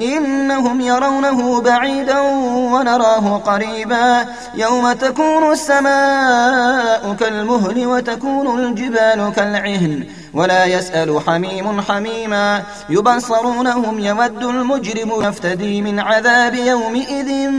إنهم يرونه بعيدا ونراه قريبا يوم تكون السماء كالمهل وتكون الجبال كالعهن ولا يسأل حميم حميما يبصرونهم يود المجرم يفتدي من عذاب يومئذ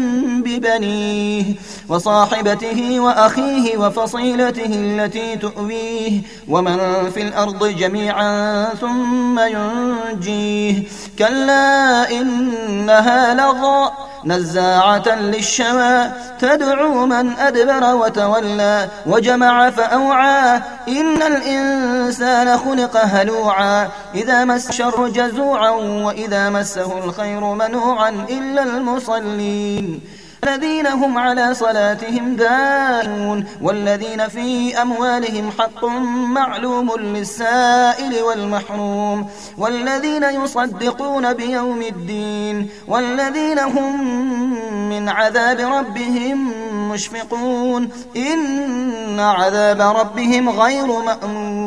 ببنيه وصاحبته وأخيه وفصيلته التي تؤويه ومن في الأرض جميعا ثم ينجيه كلا إنها لظى نزاعة للشوى تدعو من أدبر وتولى وجمع فأوعى. إن الإنسان خلق هلوعا إذا مس الشر جزوعا وإذا مسه الخير منوعا إلا المصلين. الذين هم على صلاتهم دائمون والذين في أموالهم حق معلوم للسائل والمحروم والذين يصدقون بيوم الدين والذين هم من عذاب ربهم مشفقون إن عذاب ربهم غير مأمون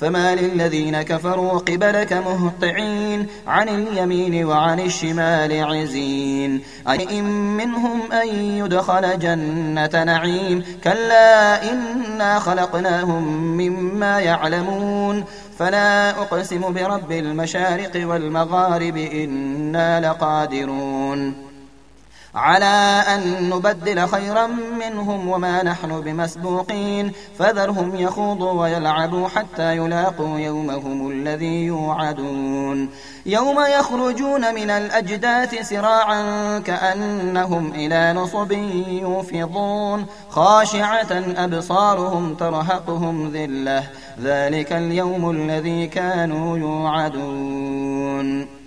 فما للذين كفروا قبلك مهطعين عن اليمين وعن الشمال عزين أي إن منهم أن يدخل جنة نعيم كلا إنا خلقناهم مما يعلمون فلا أقسم برب المشارق والمغارب إنا لقادرون على أن نبدل خيرا منهم وما نحن بمسبوقين. فذرهم يخوضوا ويلعبوا حتى يلاقوا يومهم الذي يوعدون. يوم يخرجون من الأجداث سراعا كأنهم إلى نصب يوفضون. خاشعة أبصارهم ترهقهم ذلة. ذلك اليوم الذي كانوا يوعدون.